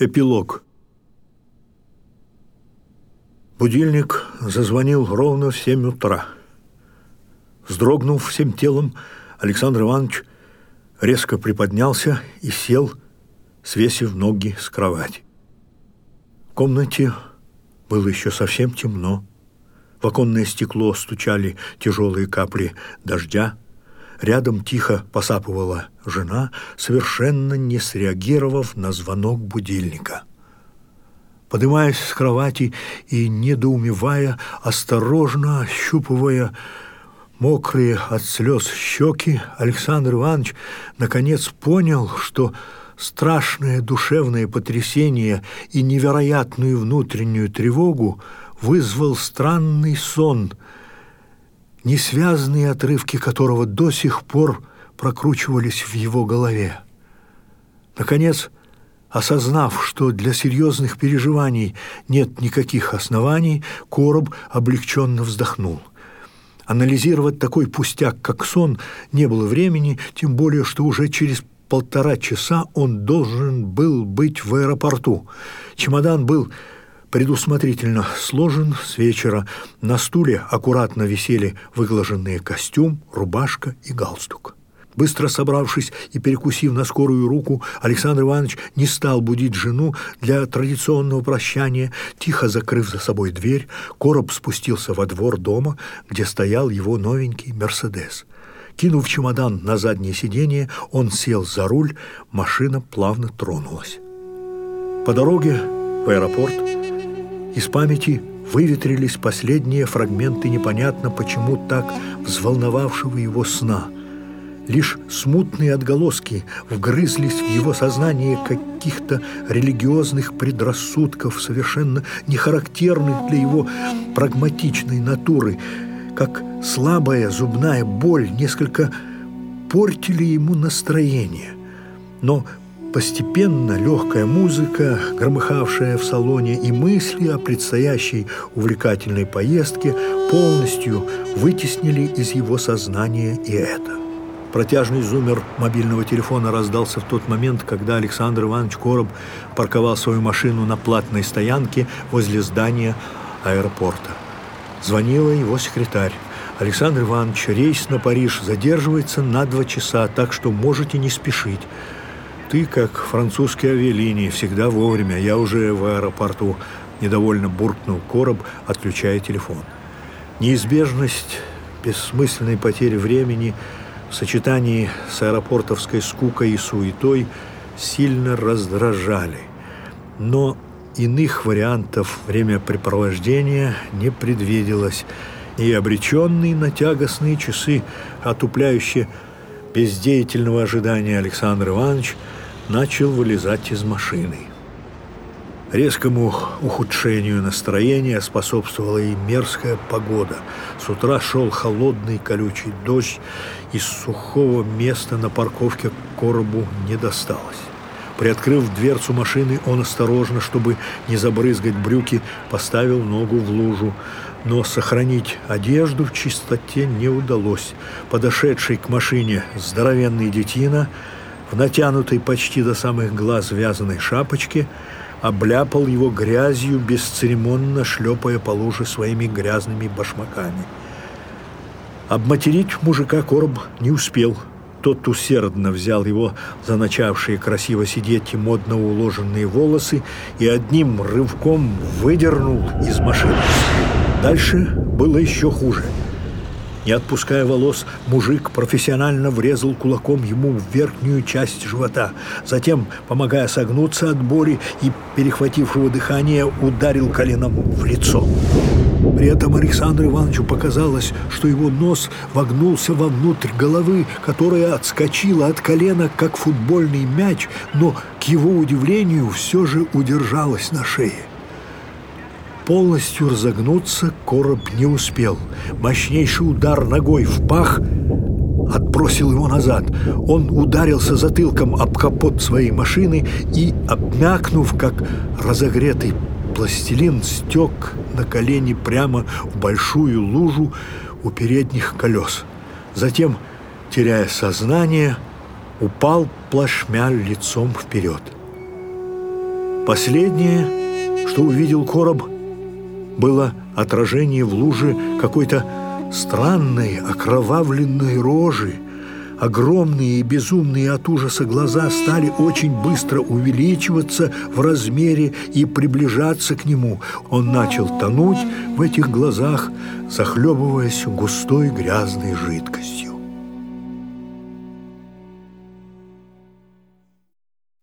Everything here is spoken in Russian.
Эпилог. Будильник зазвонил ровно в семь утра. Вздрогнув всем телом, Александр Иванович резко приподнялся и сел, свесив ноги с кровати. В комнате было еще совсем темно. В оконное стекло стучали тяжелые капли дождя. Рядом тихо посапывала жена, совершенно не среагировав на звонок будильника. Поднимаясь с кровати и, недоумевая, осторожно ощупывая мокрые от слез щеки, Александр Иванович наконец понял, что страшное душевное потрясение и невероятную внутреннюю тревогу вызвал странный сон – несвязные отрывки которого до сих пор прокручивались в его голове. Наконец, осознав, что для серьезных переживаний нет никаких оснований, Короб облегченно вздохнул. Анализировать такой пустяк, как сон, не было времени, тем более, что уже через полтора часа он должен был быть в аэропорту. Чемодан был предусмотрительно сложен с вечера. На стуле аккуратно висели выглаженные костюм, рубашка и галстук. Быстро собравшись и перекусив на скорую руку, Александр Иванович не стал будить жену для традиционного прощания. Тихо закрыв за собой дверь, короб спустился во двор дома, где стоял его новенький «Мерседес». Кинув чемодан на заднее сиденье, он сел за руль, машина плавно тронулась. По дороге в аэропорт из памяти выветрились последние фрагменты непонятно почему так взволновавшего его сна. Лишь смутные отголоски вгрызлись в его сознание каких-то религиозных предрассудков, совершенно нехарактерных для его прагматичной натуры, как слабая зубная боль несколько портили ему настроение. Но Постепенно легкая музыка, громыхавшая в салоне, и мысли о предстоящей увлекательной поездке полностью вытеснили из его сознания и это. Протяжный зумер мобильного телефона раздался в тот момент, когда Александр Иванович Короб парковал свою машину на платной стоянке возле здания аэропорта. Звонила его секретарь. Александр Иванович, рейс на Париж задерживается на два часа, так что можете не спешить. Ты, как французские авиалинии, всегда вовремя. Я уже в аэропорту недовольно буркнул короб, отключая телефон. Неизбежность бессмысленной потери времени в сочетании с аэропортовской скукой и суетой сильно раздражали. Но иных вариантов времяпрепровождения не предвиделось, и обреченный на тягостные часы, отупляющие бездеятельного ожидания Александр Иванович – начал вылезать из машины. Резкому ухудшению настроения способствовала и мерзкая погода. С утра шел холодный колючий дождь, из сухого места на парковке коробу не досталось. Приоткрыв дверцу машины, он осторожно, чтобы не забрызгать брюки, поставил ногу в лужу. Но сохранить одежду в чистоте не удалось. Подошедший к машине здоровенный детина – в натянутой почти до самых глаз вязаной шапочке, обляпал его грязью, бесцеремонно шлепая по луже своими грязными башмаками. Обматерить мужика Короб не успел. Тот усердно взял его за начавшие красиво сидеть и модно уложенные волосы и одним рывком выдернул из машины. Дальше было еще хуже – не отпуская волос, мужик профессионально врезал кулаком ему в верхнюю часть живота. Затем, помогая согнуться от боли и перехватившего дыхание, ударил коленом в лицо. При этом Александру Ивановичу показалось, что его нос вогнулся вовнутрь головы, которая отскочила от колена, как футбольный мяч, но, к его удивлению, все же удержалась на шее. Полностью разогнуться короб не успел. Мощнейший удар ногой в пах отбросил его назад. Он ударился затылком об капот своей машины и, обмякнув, как разогретый пластилин, стек на колени прямо в большую лужу у передних колес. Затем, теряя сознание, упал плашмя лицом вперед. Последнее, что увидел короб, было отражение в луже какой-то странной окровавленной рожи. Огромные и безумные от ужаса глаза стали очень быстро увеличиваться в размере и приближаться к нему. Он начал тонуть в этих глазах, захлебываясь густой грязной жидкостью.